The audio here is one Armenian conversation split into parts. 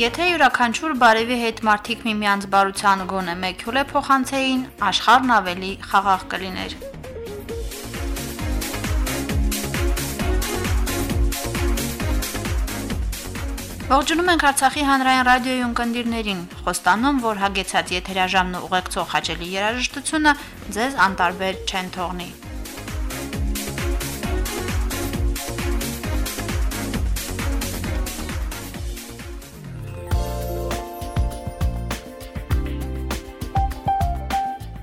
Եթե յուրաքանչյուր բարևի հետ մարդիկ միմյանց բարության գոնե մեկ հյուլ է փոխանցեին, աշխարհն ավելի խաղաղ կլիներ։ Ողջունում ենք Արցախի հանրային ռադիոյի ունկնդիրներին։ Խոստանում, որ հագեցած եթերաժամն ու ուղեկցող հաճելի երաժշտությունը ձեզ անտարբեր չեն թողնի։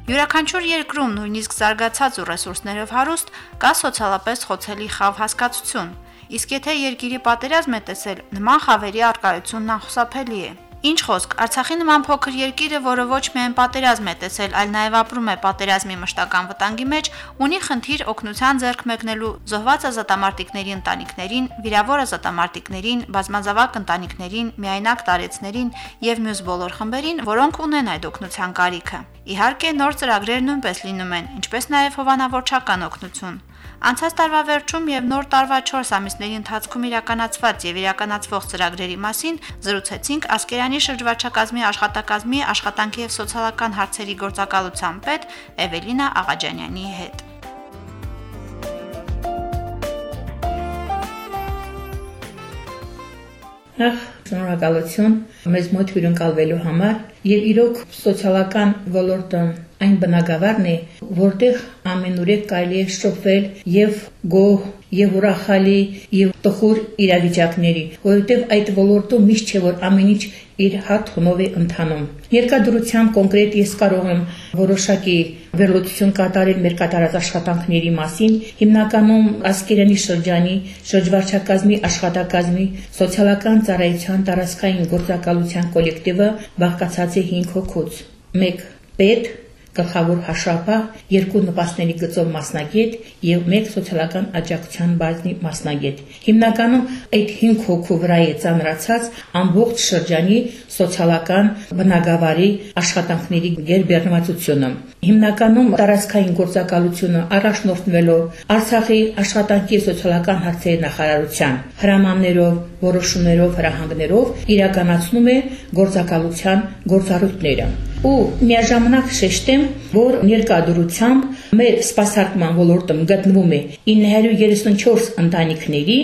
Յուրաքանչյուր երկրում, նույնիսկ զարգացած ու ռեսուրսներով հարուստ, կա սոցիալապես խոցելի խավ հասկացություն Իսկ եթե երկիրի պատերազմ է տեսել, նման խավերի արկայությունն անխուսափելի է։ Ինչ խոսք, Արցախի նման փոքր երկիրը, որը ոչ միայն պատերազմ է տեսել, այլ նաև ապրում է պատերազմի մշտական վտանգի մեջ, ունի խնդիր օգնության ձեռք մեկնելու զոհված ազատամարտիկների ընտանիքներին, վիրավոր ազատամարտիկներին, բազմազավակ ընտանիքներին, միայնակ տարեցներին եւ մյուս բոլոր խմբերին, որոնք ունեն այդ օգնության կարիքը։ Իհարկե, նոր ծրագրեր նույնպես լինում են, ինչպես նաև հովանավորչական օգնություն։ Անցած տարվա վերջում եւ նոր տարվա 4 ամիսների ընթացքում իրականացված եւ իրականացվող ծրագրերի մասին զրուցեցինք Ասկերանի շրջվարչակազմի աշխատակազմի աշխատանքի եւ սոցիալական հարցերի գործակալության պետ Էվելինա Աղաջանյանի հետ։ Նախ շնորհակալություն մեզ մոտ հյուրընկալվելու համար եւ իրոք սոցիալական ոլորտը այն բնակավարն է, որտեղ ամենուրեք կարելի է շփվել եւ գոհ եւ ուրախալի եւ տխուր իրավիճակների, որովհետեւ այդ ոլորտում միշտ չէ որ ամեն ինչ իր հատ խնով է ընթանում։ Երկադրությամբ կոնկրետ ես կարող եմ որոշակի վերլուծություն կատարել մեր կատարած աշխատանքների մասին, հիմնականում Ասկերանի շրջանի շրջվարչակազմի աշխատակազմի սոցիալական ծառայության տարածքային գործակալության կոլեկտիվը բաղկացած է 5 հոգուց։ 1 պետ, գլխավոր հաշվապահ, երկու նպաստների գծով մասնագետ եւ մեկ սոցիալական աջակցության բաժնի մասնագետ։ Հիմնականում այդ 5 հոգու վրա է ծանրացած ամբողջ շրջանի սոցիալական բնագավառի աշխատանքների գերբեռնվածությունը։ Հիմնականում տարածքային գործակալությունը առաջնորդվելով Արցախի աշխատանքի սոցիալական հարցերի նախարարության հրամաններով, որոշումներով, հրահանգներով իրականացնում է գործակալության գործառույթները ու միաժամանակ շեշտեմ, որ ներկայդրությամբ մեր սպասարկման ոլորտում գտնվում է 934 ընտանիքների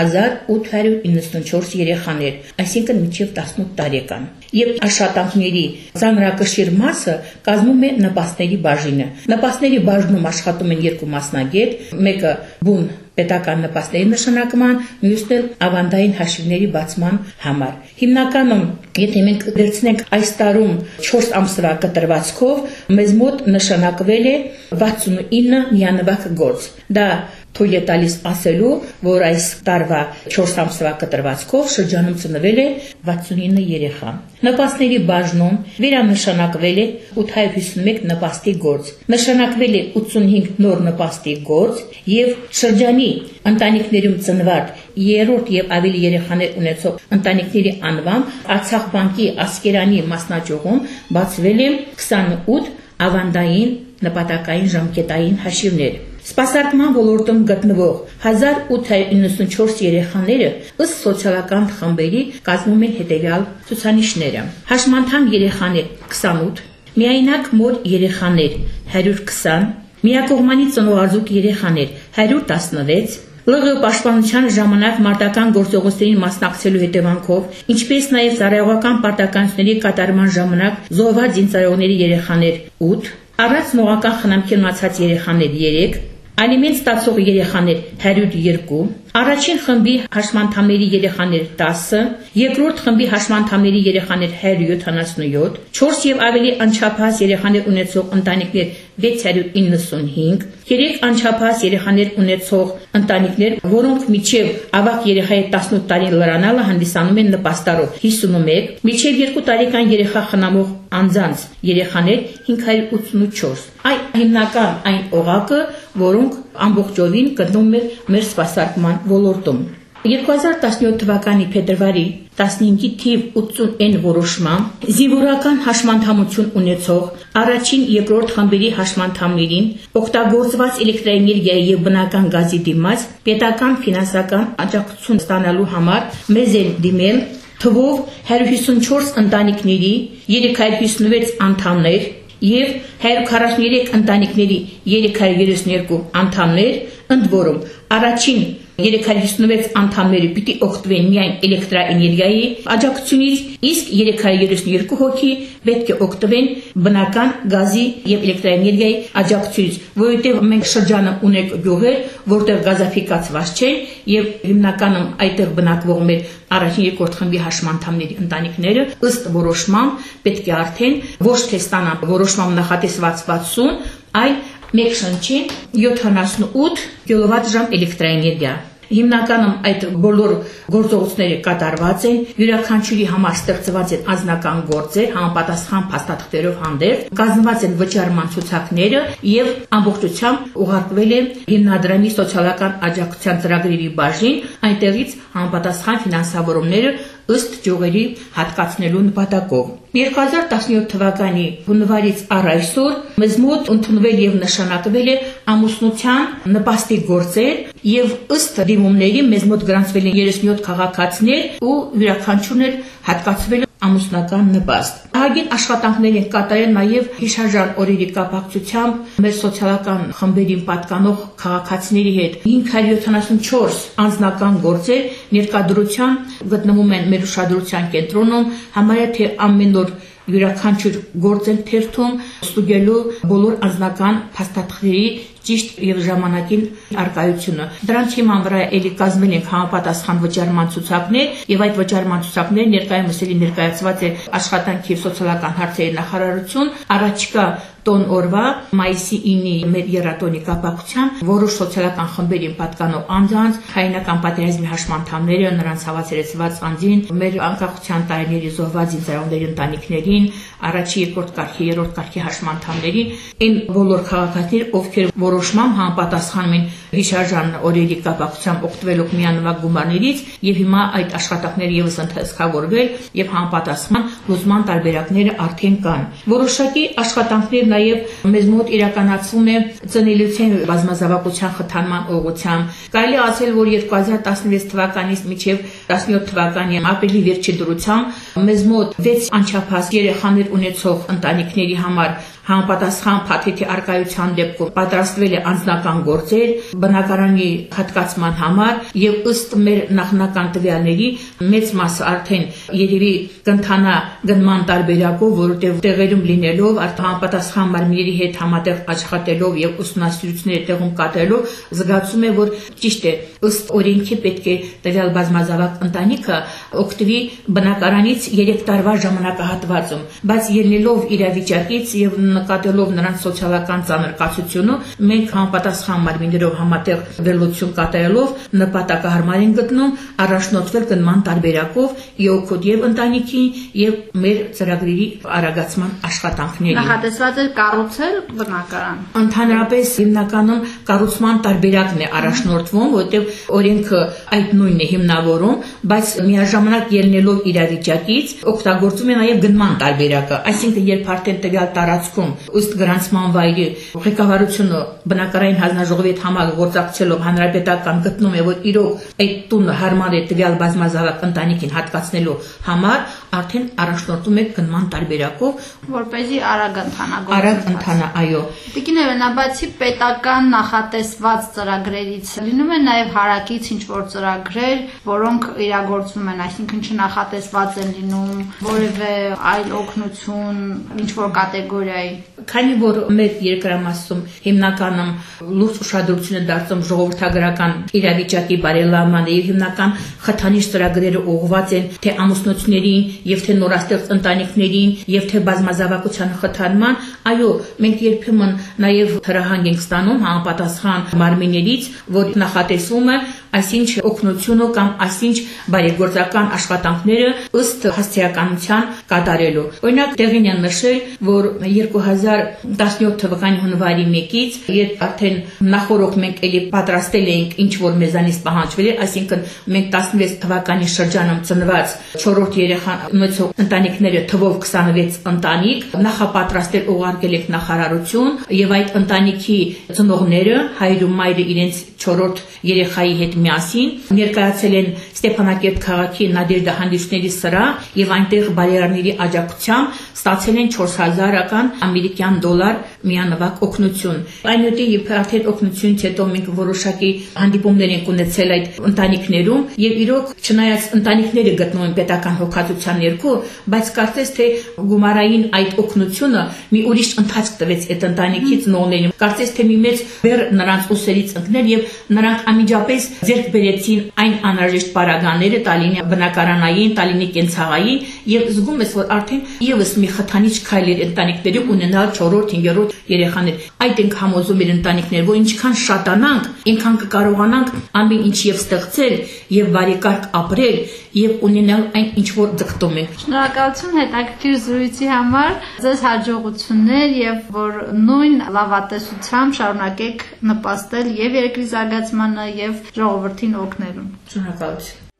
1894 երեխաներ, այսինքն մինչև 18 տարեկան։ Եվ աշխատանքների ծանրակշիռ մասը կազմում է նպաստների բաժինը։ Նպաստների բաժնում աշխատում են երկու մասնագետ, մեկը բուն պետական նպաստների նշանակման, մյուսն էլ ավանդային հաշիվների բացման համար։ Հիմնականում, եթե մենք վերցնենք այս տարում 4 ամսվա կտրվածքով, մեզ մոտ նշանակվել է 69 միանվագ գործ։ Դա թույլ է տալիս ասելու, որ այս տարվա 4 ամսվա կտրվածքով շրջանում ծնվել է 69 երեխա։ Նպաստների բաժնում վերանշանակվել է 851 նպաստի գործ, նշանակվել է 85 նոր նպաստի գործ եւ շրջանի ընտանիքներում ծնված երրորդ եւ ավելի երեխաներ ունեցող ընտանիքների անվամ Արցախ բանկի Ասկերանի մասնաճյուղում բացվել է 28 ավանդային նպատակային ժամկետային հաշիվներ։ Սպասարկման ոլորտում գտնվող 1894 երեխաները ըստ սոցիալական խմբերի կազմում են հետևյալ ցուցանիշները. հաշմանդամ երեխաներ 28, միայնակ մոր երեխաներ 120, միակողմանի ծնողազուկ երեխաներ 116, ԼՂ պաշտպանության ժամանակ մարտական գործողություններին մասնակցելու հետևանքով, ինչպես նաև ծառայողական պարտականությունների կատարման ժամանակ զոհված զինծառայողների երեխաներ 8, առանց նողական խնամքի մնացած երեխաներ 3, Ալիմենտ ստացող երեխաներ 102, առաջին խմբի հաշմանդամների երեխաներ 10, երկրորդ խմբի հաշմանդամների երեխաներ 177, 4 եւ ավելի անչափահաս երեխաներ ունեցող ընտանիքներ 695, 3 անչափահաս երեխաներ ունեցող ընտանիքներ, որոնք միջև ավակ երեխայի 18 տարին լրանալը հանդիսանում են նպաստարով 51, միջև 2 տարեկան երեխա խնամող անձանց երեխաներ 584։ Այ հիմնական այն օղակը, որոնք ամբողջովին գտնվում են մեր սպասարկման ոլորտում։ 2017 թվականի փետրվարի 15-ի թիվ 80N որոշմամբ զինվորական հաշմանդամություն ունեցող առաջին երկրորդ խմբերի հաշմանդամներին օգտագործված էլեկտրաէներգիայի եւ բնական գազի դիմաց պետական ֆինանսական աջակցություն ստանալու համար մեզ են դիմել թվով 154 ընտանիքների 356 անդամներ եւ 143 ընտանիքների 332 անդամներ, ընդ որում առաջին 356 անդամները պիտի օգտվեն միայն էլեկտրաէներգիայի աջակցությունից, իսկ 332 հոգի պետք է օգտվեն բնական գազի եւ էլեկտրաէներգիայի աջակցությունից, որովհետեւ մենք շրջանը ունենք գյուղեր, որտեղ գազաֆիկացված չեն եւ հիմնականում այդտեղ բնակվող մեր առաջին երկրորդ խմբի հաշմանդամների ընտանիքները ըստ որոշման պետք է արդեն ոչ թե ստանան որոշմամբ նախատեսված 60, այլ մեկ շնչին 78 կիլովատ-ժամ էլեկտրաէներգիա Հիմնականում այդ բոլոր գործողությունները կատարված են, յուրաքանչյուրի համար ստեղծված են անձնական գործեր, համապատասխան փաստաթղթերով հանդերձ, կազմված են վճարման ցուցակները եւ ամբողջությամբ ուղարկվել է հիմնադրամի սոցիալական աջակցության ծրագրերի բաժին, այնտեղից համապատասխան ֆինանսավորումները ըստ ճյուղերի հատկացնելու նպատակով։ 2017 թվականի հունվարից առ այսօր մեզ մոտ ընդունվել եւ նշանակվել է ամուսնության նպաստի գործեր եւ ըստ դիմումների մեզ մոտ գրանցվել են 37 քաղաքացիներ ու յուրաքանչյուրն հատկացվել ամուսնական նպաստ։ Ահագին աշխատանքներ են կատարել նաև հիշարժան օրերի կապակցությամբ մեր սոցիալական խմբերին պատկանող քաղաքացիների հետ 574 անձնական գործեր ներկայդրության գտնվում են մեր ուշադրության կենտրոնում, համարյա թե ամեն օր յուրաքանչյուր գործ են թերթում ստուգելու բոլոր անձնական փաստաթղթերի ճիշտ եւ ժամանակին արկայությունը։ Դրանց հիման վրա էլի կազմել ենք համապատասխան վճարման ցուցակներ եւ այդ վճարման ցուցակները ներկայումս էլի ներկայացված է աշխատանքի եւ սոցիալական հարցերի նախարարություն առաջիկա տոն օրվա մայիսի 9-ի մեր երատոնի կապակցությամբ որոշ սոցիալական խմբերին պատկանող անձանց հայնական պատերազմի հաշմանդամները նրանց հավասարեցված անձին մեր անկախության տարիների զոհված ինձարավների ընտանիքներին առաջի երկրորդ կարգի երրորդ կարգի հաշմանդամներին այն բոլոր քաղաքացիներ ովքեր որոշմամբ համապատասխանում են հիշարժան օրերի կապակցությամբ օգտվելով միանվագ գումարներից եւ հիմա այդ աշխատանքները եւս ընթացքավորվել եւ համապատասխան լուծման տարբերակները արդեն կան որոշակի աշխատանքներ նաև մեզ մոտ իրականացվում է ծնելիության բազմազավակության խթանման ուղղությամբ։ Կարելի ասել, որ 2016 թվականից մինչև 17 թվականի ապրիլի վերջի դրությամբ մեզ մոտ 6 անչափահաս երեխաներ ունեցող ընտանիքների համար համապատասխան փաթեթի արկայության դեպքում պատրաստվել է անձնական գործեր բնակարանի հատկացման համար եւ ըստ մեր նախնական տվյալների մեծ մասը արդեն երևի կընթանա գնման տարբերակով, որովհետեւ տեղերում լինելով արդեն համապատասխան մարմինների հետ համատեղ աշխատելով եւ ուսումնասիրությունները տեղում կատարելով զգացում է, որ ճիշտ է ըստ օրենքի պետք է տվյալ բազմազավակ ընտանիքը օգտվի բնակարանից 3 տարվա ժամանակահատվածում, բայց ելնելով իրավիճակից եւ նկատելով նրանց սոցիալական ծանրկացությունը, մենք համապատասխան մարմիններով համատեղ վերլուծություն կատարելով նպատակահարմար են գտնում առաջնորդվել գնման տարբերակով ԵՕԿ եւ ընտանիքի եւ մեր ծրագրերի արագացման աշխատանքների։ Նախատեսված է կառուցել բնակարան։ Ընդհանրապես հիմնականում կառուցման տարբերակն է առաջնորդվում, որտեղ օրենքը այդ նույնն է հիմնավորում, բայց միաժամանակ ելնելով իրավիճակից օգտագործում է նաև գնման տարբերակը, այսինքն երբ արդեն տվյալ տարածքում ընթացքում ըստ գրանցման վայրի ղեկավարությունը բնակարային հանձնաժողովի հետ համագործակցելով հանրապետական գտնում է որ իրոք այդ տունը հարմար է տվյալ բազմազավակ ընտանիքին հատկացնելու համար արդեն առաջնորդում է գնման տարբերակով որ เป զի արագ ընթանա արագ ընթանա այո Տիկիները նաբացի պետական նախատեսված ծրագրերից լինում են նաև հարակից ինչ որ ծրագրեր որոնք իրագործվում են այսինքն չնախատեսված են լինում որևէ այլ օգնություն ինչ որ կատեգորիայի Քանի որ մեր երկրամասում հիմնականում լուրջ ուշադրություն է դարձում ժողովրդագրական իրավիճակի բարելավմանը եւ հիմնական խթանիչ ծրագրերը ուղղված են թե ամուսնություններին եւ թե նորաստեղծ ընտանիքներին եւ թե բազմազավակության խթանման, այո, մենք երբեմն նաեւ հրահանգ ենք ստանում համապատասխան մարմիններից, որ նախատեսումը այսինչ օգնությունը կամ այսինչ բարեգործական աշխատանքները ըստ հասցեականության կատարելու։ Օրինակ տեղին են նշել, որ 2017 թվականի հունվարի 1-ից, երբ արդեն նախորդ մենք էլի պատրաստել էինք ինչ որ մեզանից պահանջվել է, այսինքն մենք 16 թվականի շրջանում ծնված 4-րդ երեխան ունեցող ընտանիքները թվով 26 ընտանիք նախապատրաստել ուղարկել ենք նախարարություն եւ այդ ընտանիքի ծնողները հայր ու մայրը իրենց 4-րդ երեխայի հետ միասին ներկայացել են Ստեփանակերտ քաղաքի Նադեժդա հանդիսների սրա եւ այնտեղ բարերարների աջակցությամբ ստացել են 4000-ական ամերիկյան դոլար միանվագ օգնություն։ Այնուհետև իբրաթետ օգնությունից հետո մենք որոշակի հանդիպումներ ենք ունեցել այդ ընտանիքներում եւ իրոք չնայած ընտանիքները գտնվում են պետական հոգացության ներքո, բայց կարծես թե գումարային այդ օգնությունը մի ուրիշ ընթացք տվեց այդ ընտանիքից նոներին։ Կարծես թե մի մեծ բեր նրանց ուսերից ընկներ եւ նրանք անմիջապես ձեռք բերեցին այն անհրաժեշտ պարագաները Տալինի բնակարանային, Տալինի կենցաղային եւ զգում ես որ արդեն եւս մի խթանիչ քայլ էր ընտանիքների ունենալ 4-րդ, 5-րդ երեխաներ։ Այդ ենք համոզում իր ընտանիքներ, որ ինչքան շատանանք, այնքան կկարողանանք ամեն ինչ եւ ստեղծել եւ բարեկարգ ապրել եւ ունենալ այն ինչ որ ձգտում ենք։ Շնորհակալություն հետաքրքիր զրույցի համար։ Ձեզ հաջողություններ եւ որ նույն լավատեսությամբ շարունակեք նպաստել եւ երկրի զարգացմանը եւ ժողովրդին օգնելուն։ Շնորհակալություն։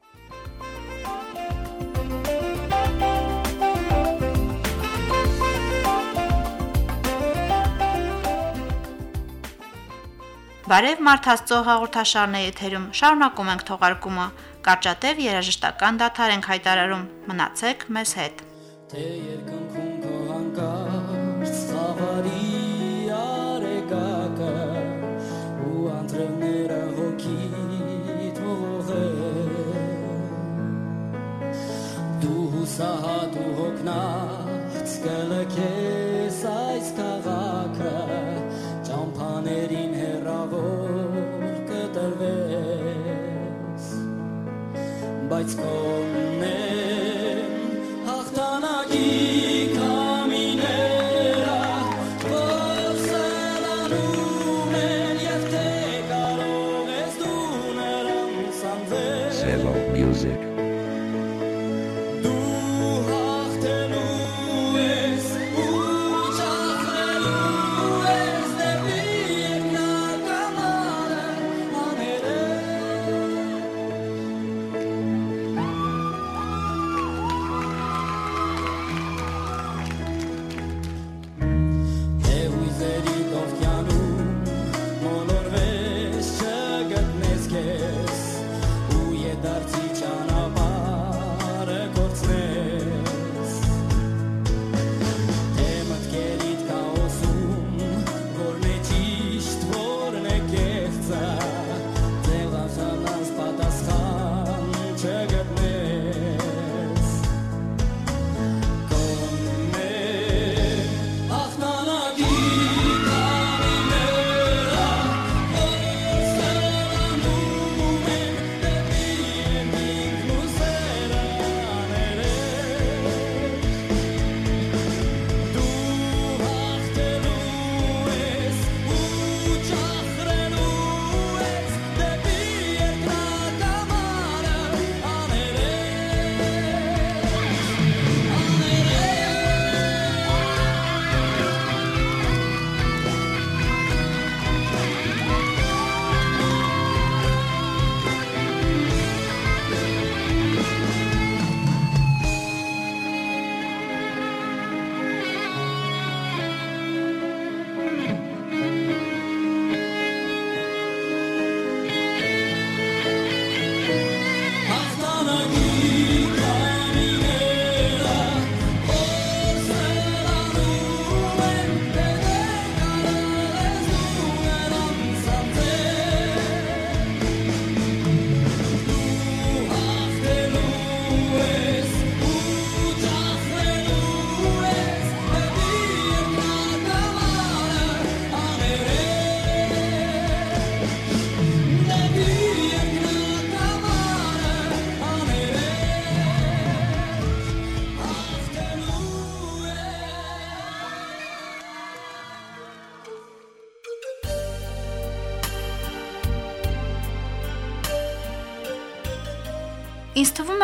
Բարև Մարդ Աստծո հաղորդաշարն է եթերում։ Շարունակում ենք թողարկումը։ Կարճատև երաժշտական դաթար ենք հայտարարում։ Մնացեք մեզ հետ։ Թե երկնքում քո հանկարծ խավարի արեգակը ու անտրևները Հուսահատ ու հոգնած կլքես այս քաղաքը ճամփաներին հերավոր կտրվես բայց կողմեն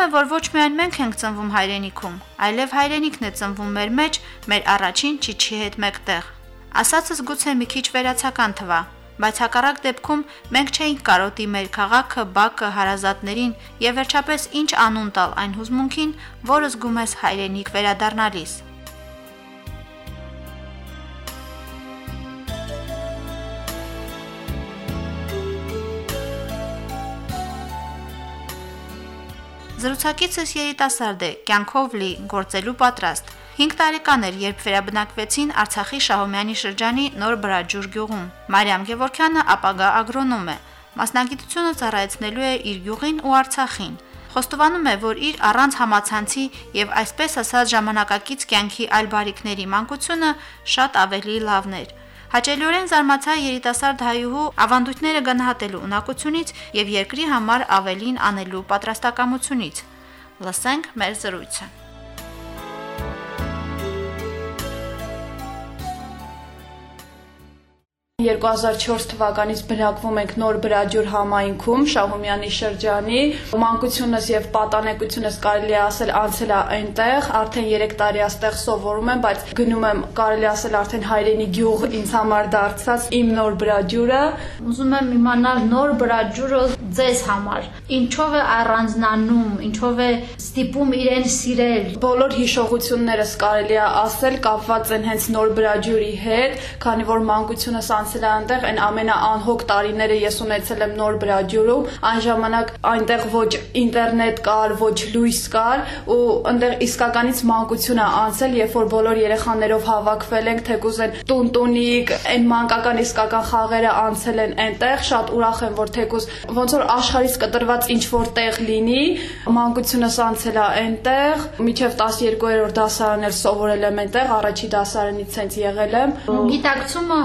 թվում է, որ ոչ միայն մենք ենք ծնվում հայրենիքում, այլև հայրենիքն է ծնվում մեր մեջ, մեր առաջին ճիչի հետ մեկտեղ։ Ասածս գուցե մի քիչ վերացական թվա, բայց հակառակ դեպքում մենք չէինք կարող դիմել քաղաքը, բակը, հարազատներին եւ վերջապես ինչ անուն տալ այն հուզմունքին, որը զգում ես հայրենիք վերադառնալիս։ Զրուցակիցս երիտասարդ է, կյանքով լի, գործելու պատրաստ։ 5 տարեկան էր, երբ վերաբնակվեցին Արցախի Շահումյանի շրջանի Նոր Բրաջուր գյուղում։ Մարիամ Գևորքյանը ապագա ագրոնոմ է։ Մասնագիտությունը ծառայեցնելու է իր գյուղին ու Արցախին։ Խոստովանում է, որ իր առանց համացանցի եւ այսպես ասած ժամանակակից կյանքի այլ բարիկների մանկությունը շատ ավելի լավն էր։ Հաճելիորեն զարմացա երիտասարդ հայուհու ավանդույթները գնահատելու ունակությունից եւ երկրի համար ավելին անելու պատրաստակամությունից։ Լսենք մեր զրույցը։ 2004 թվականից բնակվում ենք Նոր Բրաջուր համայնքում, Շահումյանի շրջանի։ Մանկությունս եւ պատանեկությունս կարելի է ասել անցել է այնտեղ, արդեն 3 տարի աստեղ սովորում եմ, բայց գնում եմ կարելի ասել արդեն հայրենի գյուղ ինձ համար դարձած իմ Նոր Բրաջուրը։ Ուզում եմ իմանալ Նոր Բրաջուրը ձեզ համար ինչով է առանձնանում, ինչով է ստիպում իրեն սիրել։ Բոլոր հիշողություններս կարելի է ասել կապված են հենց Նոր Բրաջուրի հետ, քանի որ մանկությունս անցել է այնտեղ, այն ամենաանհոգ տարիները ես ունեցել եմ Նոր Բրաջուրում, այն ժամանակ այնտեղ ոչ ինտերնետ կար, ոչ լույս կար ու այնտեղ իսկականից մանկություն է անցել, երբ որ բոլոր երեխաներով հավաքվել ենք, թեկուզ են տուն-տունիկ, այն մանկական իսկական խաղերը անցել են այնտեղ, շատ ուրախ եմ, որ թեկուզ ոնց որ աշխարհից կտրված ինչ որ տեղ լինի, մանկությունս անցել է այնտեղ, միջև 12-րդ դասարան էլ սովորել եմ այնտեղ, առաջի դասարանից հենց եղել եմ։ Գիտակցումը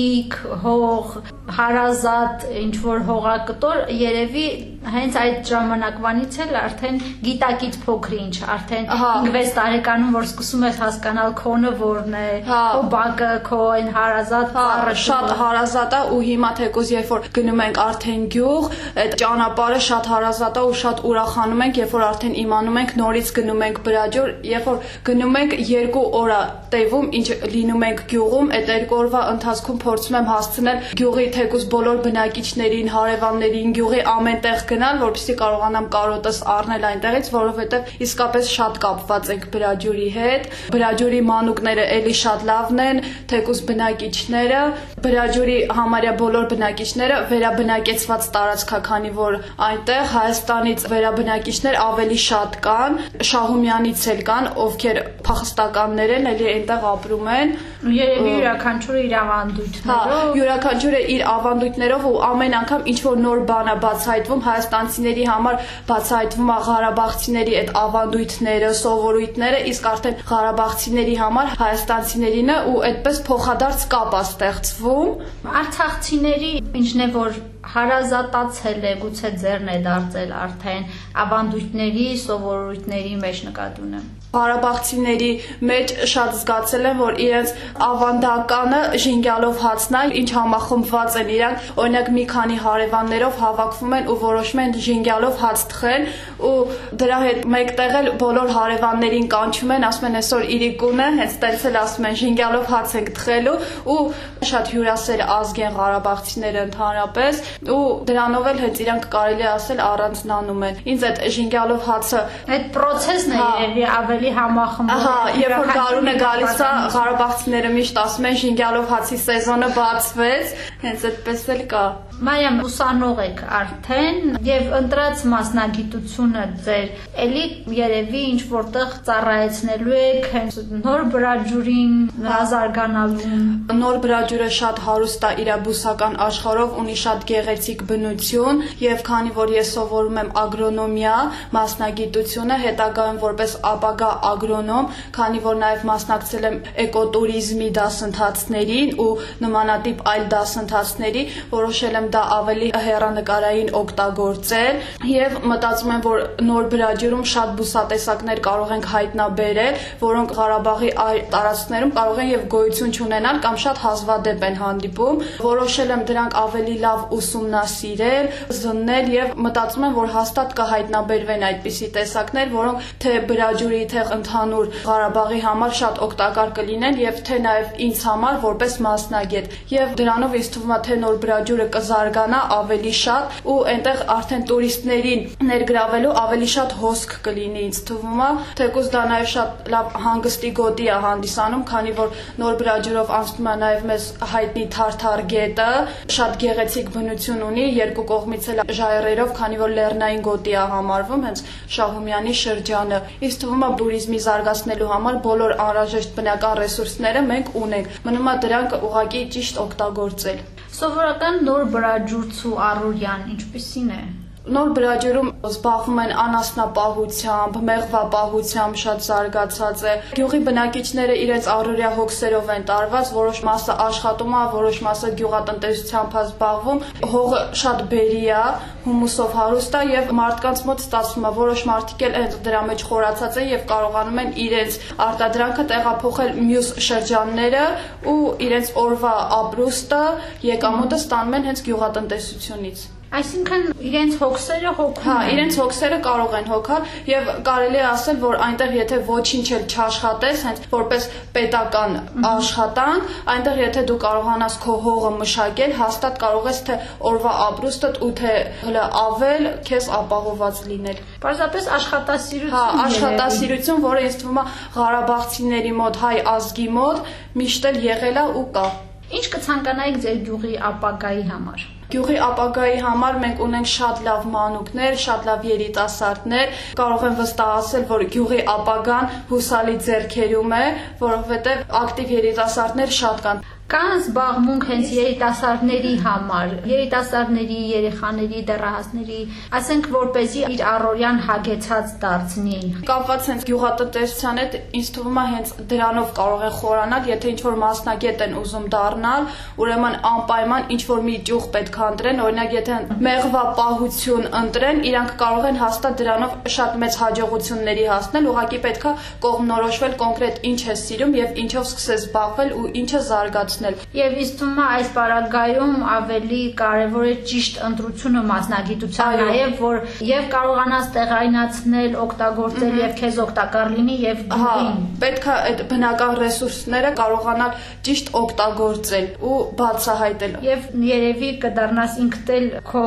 հայրենիք, հող, հարազատ ինչ որ հողակտոր երևի հենց այդ ժամանակվանից էլ արդեն գիտակից փոքրինչ, արդեն 5-6 տարեկանում որ սկսում ես հասկանալ քոնը որն է, հա։ քո բակը, քո այն հարազատ բառը շատ հարազատ է ու հիմա թեկուզ երբ որ գնում ենք արդեն գյուղ, այդ ճանապարհը շատ հարազատ է ու շատ ուրախանում ենք, երբ որ արդեն իմանում ենք նորից գնում ենք Բրաջոր, երբ որ գնում ենք 2 օր տևում, ինչ լինում ենք գյուղում, այդ երկու օրվա ընթացքում փորձում եմ հասցնել գյուղի թեկուզ բոլոր բնակիչներին, հարևաններին, գյուղի ամեն տեղ գնալ, որպեսզի կարողանամ կարոտս առնել այնտեղից, որովհետև իսկապես շատ կապված ենք Բրաջուրի հետ։ Բրաջուրի մանուկները էլի շատ լավն են, թեկուզ բնակիչները, Բրաջուրի համարյա բոլոր բնակիչները վերաբնակեցված տարածք է, քանի որ այնտեղ Հայաստանից վերաբնակիչներ ավելի շատ կան, Շահումյանից էլ կան, ովքեր փախստականներ են, էլի այնտեղ ապրում են։ Երևի յուրաքանչյուրը իր ավանդույթներով։ Հա, յուրաքանչյուրը իր ավանդույթներով ու ամեն անգամ ինչ որ նոր բան է բացահայտվում, հայաստանցիների համար բացահայտվում է Ղարաբաղցիների այդ ավանդույթները, սովորույթները, իսկ արդեն Ղարաբաղցիների համար հայաստանցիներինը ու այդպես փոխադարձ կապ է ստեղծվում։ Արցախցիների ինչն է որ հարազատացել է, գուցե ձեռն է դարձել արդեն ավանդույթների, սովորույթների մեջ նկատի ունեմ։ Ղարաբաղցիների մեջ շատ զգացել եմ, որ իրենց ավանդականը ժինգյալով հացն է, ինչ համախմբված են իրանք, օրինակ մի քանի հարևաններով հավաքվում են ու որոշում են ժինգյալով հաց թխել ու դրա հետ մեկտեղ էլ բոլոր հարևաններին կանչում են, ասում են այսօր իրիկուն է, հենց տենց էլ ասում են ժինգյալով հաց ենք թխելու ու շատ հյուրասեր ազգ են Ղարաբաղցիները ընդհանրապես ու դրանով էլ հենց իրանք կարելի ասել առանձնանում են։ Ինձ այդ ժինգյալով հացը այդ process-ն է երևի ավելի համախմբում։ Ահա, երբ որ գարունը գալիս է, Ղարաբաղցիները միշտ ասում են ժինգյալով հացի սեզոնը բացվեց, հենց այդպես էլ կա։ Մարիամ ուսանող եք արդեն եւ ընտրած մասնագիտությունը ձեր էլի երևի ինչ որտեղ ծառայեցնելու եք հենց նոր բրաջուրին հազարգանալուն նոր բրաջուրը շատ հարուստ է իր բուսական աշխարհով ունի շատ գեղեցիկ բնություն եւ քանի որ ես սովորում եմ ագրոնոմիա մասնագիտությունը հետագայում որպես ապագա ագրոնոմ քանի որ նաեւ մասնակցել եմ էկոտուրիզմի դասընթացներին ու նմանատիպ այլ դասընթացների որոշել եմ դա ավելի հերանեկարային օգտագործել եւ մտածում եմ, որ նոր բրաջերում շատ բուսատեսակներ կարող ենք հայտնաբերել, որոնք Ղարաբաղի այլ տարածքներում կարող են եւ գոյություն չունենալ կամ շատ հազվադեպ են հանդիպում։ Որոշել եմ դրանք ավելի լավ ուսումնասիրել, զննել եւ մտածում եմ, որ հաստատ կհայտնաբերվեն այդպիսի տեսակներ, որոնք թե բրաջուրի, թե ընդհանուր Ղարաբաղի համար շատ օգտակար կլինեն եւ թե նաեւ ինձ համար որպես մասնագետ եւ դրանով ինձ թվում է թե նոր բրաջուրը կզարգանա ավելի շատ ու այնտեղ արդեն տուրիստներին ներգրավելու ավելի շատ հոսք կլինի ինձ թվում է թեկուզ դա նաեւ շատ լավ հանգստի գոտի է հանդիսանում քանի որ նոր բրաջուրով անցնում է նաեւ մեզ հայտնի Թարթար գետը շատ գեղեցիկ բնություն ունի երկու կողմից էլ ժայռերով քանի որ լեռնային գոտի է համարվում հենց Շահումյանի շրջանը իսկ թվում է տուրիզմի զարգացնելու համար բոլոր անհրաժեշտ բնական ռեսուրսները մենք ունենք մնում է դրանք ուղղակի ճիշտ օգտագործել Սովորական նոր բրաջուրցու առօրյան ինչպիսին է Նոր բրաջերում զբաղվում են անասնապահությամբ, մեղվապահությամբ շատ զարգացած է։ Գյուղի բնակիչները իրենց առօրյա հոգսերով են տարված, որոշ մասը աշխատում է, որոշ մասը գյուղատնտեսությամբ է զբաղվում։ Հողը շատ բերի է, հումուսով հարուստ է եւ մարդկանց մոտ ստացվում է որոշ մարդիկ էլ այդ դրա մեջ խորացած են եւ կարողանում են իրենց արտադրանքը տեղափոխել մյուս շրջանները ու իրենց օրվա ապրուստը եկամուտը ստանում են հենց գյուղատնտեսությունից։ Այսինքն իրենց հոգսերը հոգում Հա, իրենց հոգսերը կարող են հոգալ եւ կարելի է ասել, որ այնտեղ եթե ոչինչ էլ չաշխատես, հենց որպես պետական աշխատանք, այնտեղ եթե դու կարողանաս քո հողը մշակել, հաստատ կարող ես թե օրվա ապրուստդ ու թե հələ ավել քեզ ապահոված լինել։ Պարզապես աշխատասիրություն։ Հա, աշխատասիրություն, որը ինձ թվում է Ղարաբաղցիների մոտ, հայ ազգի մոտ միշտ էլ եղել է ու կա։ Ինչ կցանկանայիք ձեր գյուղի ապագայի համար։ Գյուղի ապագայի համար մենք ունենք շատ լավ մանուկներ, շատ լավ երիտասարդներ։ Կարող եմ վստահ ասել, որ գյուղի ապագան հուսալի ձեռքերում է, որովհետև ակտիվ երիտասարդներ շատ կան կան զբաղմունք հենց երիտասարդների համար, երիտասարդների, երեխաների, դեռահասների, ասենք որ เป զի իր առօրյան հագեցած դարձնի։ Կապված հենց գյուղատնտեսության հետ ինձ թվում է հենց դրանով կարող են խորանալ, եթե ինչ որ մասնագետ են ուզում դառնալ, ուրեմն անպայման ինչ որ մի ճյուղ պետք է ընտրեն, օրինակ եթե մեղվապահություն ընտրեն, իրանք կարող են հաստատ դրանով շատ մեծ հաջողությունների հասնել, ուղղակի պետքա կողմնորոշվել կոնկրետ ինչ է սիրում եւ ինչով սկսես զբաղվել ու ինչը զարգացնել ստացնել։ Եվ ինձ թվում է այս պարագայում ավելի կարևոր է ճիշտ ընտրությունը մասնագիտության, նաև որ եւ կարողանաս տեղայնացնել, օգտագործել եւ քեզ օգտակար լինի եւ գյուղին։ Պետք է այդ բնական ռեսուրսները կարողանալ ճիշտ օգտագործել ու բացահայտել։ Եվ երևի կդառնաս ինքդ էլ քո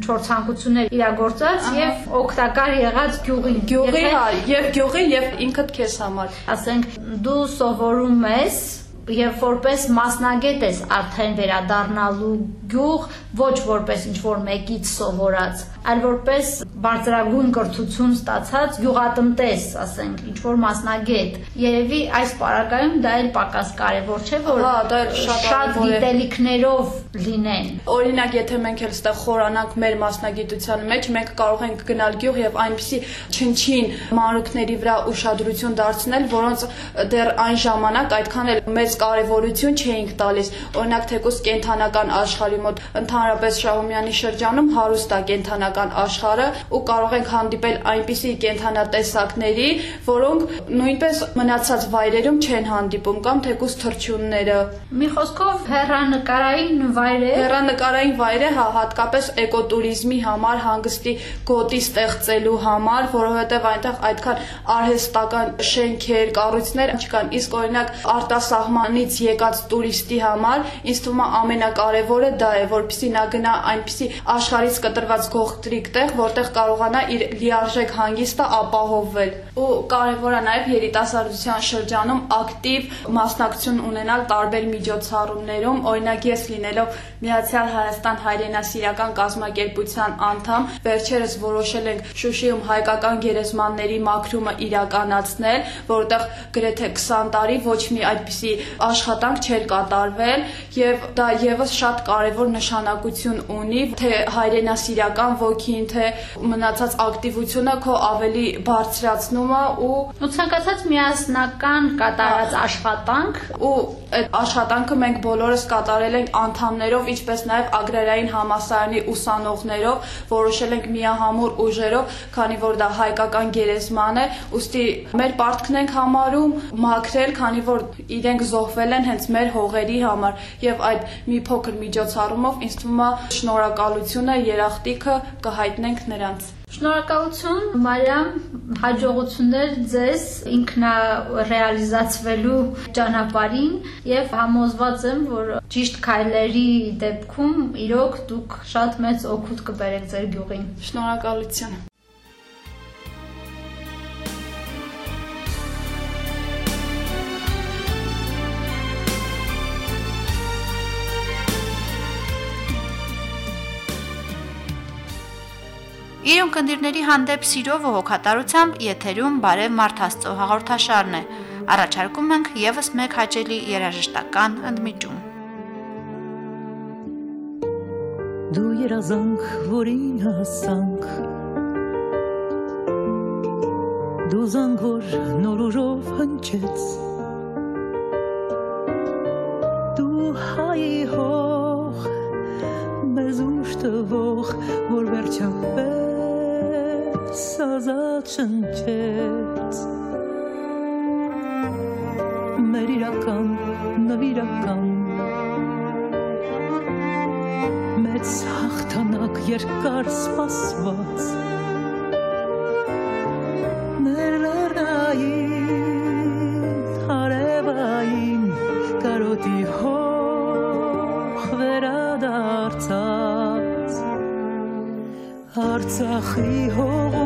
չոր ցանկություններ իրագործած եւ օգտակար եղած գյուղին։ Գյուղի, հա, եւ գյուղի եւ ինքդ քեզ համար։ Ասենք դու սովորում ես եւ որպես մասնագետ ես արդեն վերադառնալու գյուղ ոչ որպես ինչ որ մեկից սովորած այլ որպես բարձրագույն կրթություն ստացած գյուղատնտես, ասենք, ինչ որ մասնագետ։ Երևի այս պարագայում դա էլ պակաս կարևոր չէ, որ հա, դա էլ շատ շատ գիտելիքներով լինեն։ Օրինակ, եթե մենք էլ ստեղ խորանանք մեր մասնագիտության մեջ, մենք կարող ենք գնալ գյուղ եւ այնպիսի չնչին մանրուքների վրա ուշադրություն դարձնել, որոնց դեռ այն ժամանակ այդքան էլ մեծ կարևորություն չէինք տալիս։ Օրինակ, թեկուս կենթանական աշխարհի մոտ ընդհանրապես Շահումյանի շրջանում հարուստ է կենթանական աշխարհը ու կարող ենք հանդիպել այնպիսի կենթանատեսակների, որոնք նույնպես մնացած վայրերում չեն հանդիպում կամ թեկուս թրջունները։ Մի խոսքով հերանեկարային վայր է։ Հերանեկարային վայր է, հա, հատկապես էկոտուրիզմի համար, հանգստի գոտի ստեղծելու համար, որովհետև այնտեղ այդքան արհեստական շենքեր, կառույցներ չկան։ Իսկ օրինակ արտասահմանից եկած տուրիստի համար ինձ թվում է ամենակարևորը դա է, որpիսի նա գնա այնպիսի աշխարհից կտրված գող փոքրիկ տեղ, որտեղ կարողանա իր լիարժեք հանգիստը ապահովել։ Ու կարևոր է նաև երիտասարդության շրջանում ակտիվ մասնակցություն ունենալ տարբեր միջոցառումներում, օրինակ ես լինելով Միացյալ Հայաստան հայրենասիրական կազմակերպության անդամ, վերջերս որոշել ենք Շուշիում հայկական գերեզմանների մաքրումը իրականացնել, որտեղ գրեթե 20 տարի ոչ մի այդպիսի աշխատանք չէր կատարվել եւ դա եւս շատ կարեւոր նշանակություն ունի, թե հայրենասիրական ոգին, թե մնացած ակտիվությունը քո ավելի բարձրացնում է ու ու ցանկացած միասնական կատարած աշխատանք ու այդ աշխատանքը մենք բոլորս կատարել ենք անդամներով, ինչպես նաև ագրարային համասարանի ուսանողներով, որոշել ենք միահամուռ ուժերով, քանի որ դա հայկական գերեզման է, ուստի մեր պարտքն ենք համարում մաքրել, քանի որ իրենք զոհվել են հենց մեր հողերի համար եւ այդ մի փոքր միջոցառում առումով ինձ թվում է շնորհակալությունը երախտիկը կհայտնենք նրանց։ Շնորհակալություն Մարիամ, հաջողություններ ձեզ ինքնարեալիզացվելու ճանապարհին եւ համոզված եմ, որ ճիշտ քայլերի դեպքում իրոք դուք շատ մեծ օգուտ կբերեք ձեր գյուղին։ Շնորհակալություն։ Իր ունկնդիրների հանդեպ սիրով ու հոգատարությամբ եթերում բարև Մարթաստո հաղորդաշարն է։ Առաջարկում ենք եւս մեկ հաճելի երաժշտական ընդմիջում։ Դու երազանք, որին հասանք Դու զանգ, որ նոր ուժով հնչեց Դու հայի հող մեզ ուշ տվող, որ վերջապես ազատ շնչեց մեր իրական նվիրական մեծ հաղթանակ երկար սպասված մեր լեռնային հարևային կարոտի հող վերադարձած Արցախի հողում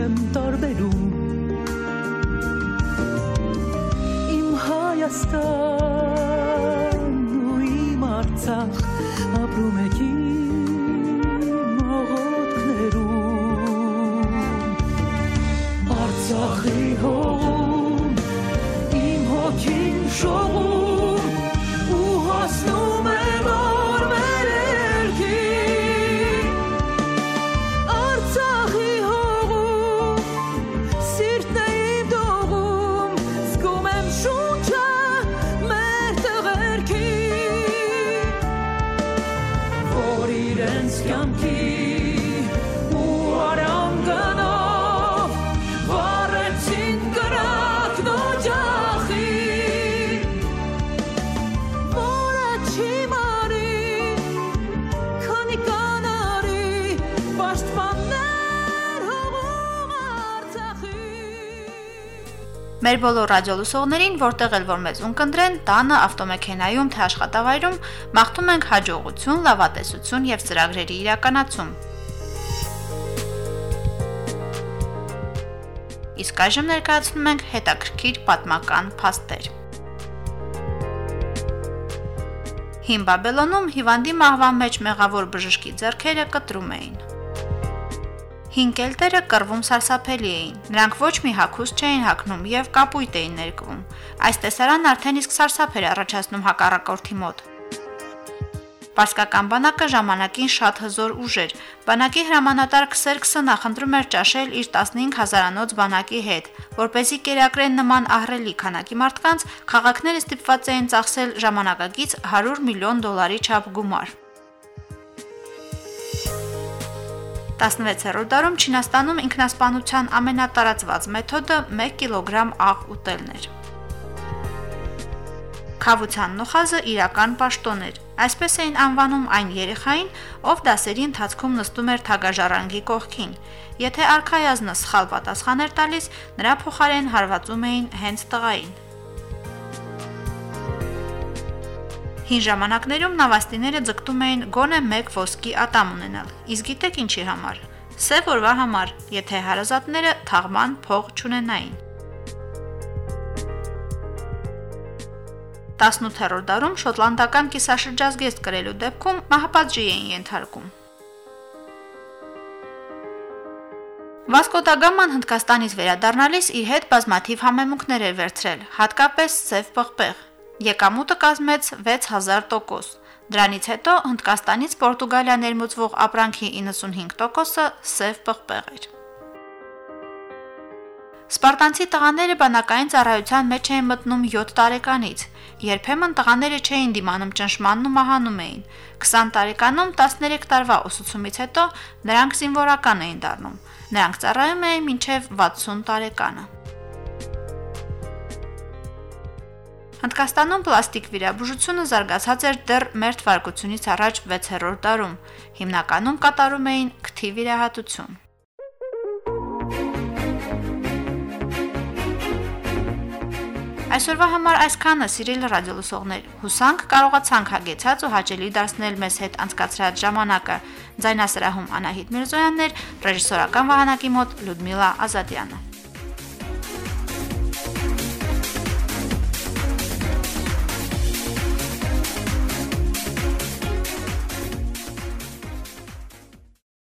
չեմ տարբերում իմ Հայաստան ու իմ Արցախ ապրում եք իմ Մեր բոլոր ռադիոլուսողներին, որտեղ էլ որ մեզ ունկնդրեն, տանը, ավտոմեքենայում, թե աշխատավայրում, մաղթում ենք հաջողություն, լավատեսություն եւ ծրագրերի իրականացում։ Իսկ այժմ ներկայացնում ենք հետաքրքիր պատմական փաստեր։ Հին Բաբելոնում հիվանդի մահվան մեջ մեղավոր բժշկի ձեռքերը կտրում էին։ Հին կելտերը կռվում սարսափելի էին։ Նրանք ոչ մի հակուստ չէին հագնում եւ կապույտ էին ներկվում։ Այս տեսարանն արդեն իսկ սարսափ էր առաջացնում հակառակորդի մոտ։ Պարսկական բանակը ժամանակին շատ հզոր ուժ էր։ Բանակի հրամանատար Քսերքսը նախընտրում էր ճաշել իր 15000-անոց բանակի հետ, որ เป զի կերակրեն նման ահռելի քանակի մարդկանց, քաղաքները ստիպված էին ծախսել ժամանակակից 100 միլիոն դոլարի չափ գումար։ 16-րդ դարում Չինաստանում ինքնասպանության ամենատարածված մեթոդը 1 կիլոգրամ աղ ուտելն էր։ Խավության նոխազը իրական պաշտոն էր։ Այսպես էին անվանում այն երեխային, ով դասերի ընթացքում նստում էր թագաժառանգի կողքին։ Եթե արքայազնը սխալ պատասխան էր տալիս, նրա փոխարեն հարվածում էին հենց տղային։ Հին ժամանակներում նավաստիները ձգտում էին գոնե 1 ոսկի ատամ ունենալ։ Իսկ գիտեք ինչի համար։ Սև օրվա համար, եթե հարազատները թաղման փող չունենային։ 18-րդ դարում շոտլանդական կիսաշրջազգեստ կրելու դեպքում մահապատժի էին ենթարկում։ Վասկո դա Գաման Հնդկաստանից վերադառնալիս իր հետ բազմաթիվ համեմունքներ էր վերցրել, հատկապես սև պղպեղ։ Եկամուտը կազմեց 6000%։ Դրանից հետո Հնդկաստանից Պորտուգալիա ներմուծվող ապրանքի 95%-ը սև պղպեղ էր։ Սպարտանցի տղաները բանակային ծառայության մեջ էին մտնում 7 տարեկանից։ Երբեմն տղաները չէին դիմանում ճնշմանն ու մահանում էին։ 20 տարեկանում 13 տարվա ուսուցումից հետո նրանք զինվորական էին դառնում։ Նրանք ծառայում էին մինչև 60 տարեկանը։ Հնդկաստանում պլաստիկ վիրաբուժությունը զարգացած էր դեռ մեր թվարկությունից առաջ 6-րդ դարում։ Հիմնականում կատարում էին քթի վիրահատություն։ Այսօրվա համար այսքանը, սիրելի ռադիոլուսողներ։ Հուսանք կարողացանք հագեցած ու հաճելի դարձնել մեզ հետ անցկացրած ժամանակը։ Ձայնասրահում Անահիտ Միրզոյաններ, ռեժիսորական վահանակի մոտ Լյուդմիլա Ազատյանը։